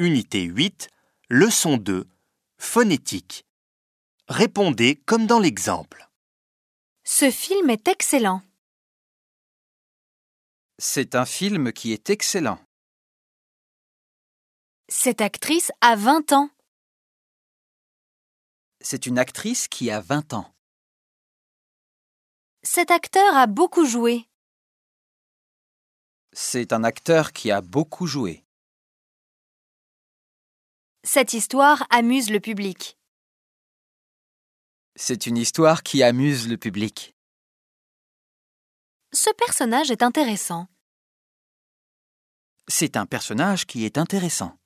Unité 8, leçon 2, phonétique. Répondez comme dans l'exemple. Ce film est excellent. C'est un film qui est excellent. Cette actrice a 20 ans. C'est une actrice qui a 20 ans. Cet acteur a beaucoup joué. C'est un acteur qui a beaucoup joué. Cette histoire amuse le public. C'est une histoire qui amuse le public. Ce personnage est intéressant. C'est un personnage qui est intéressant.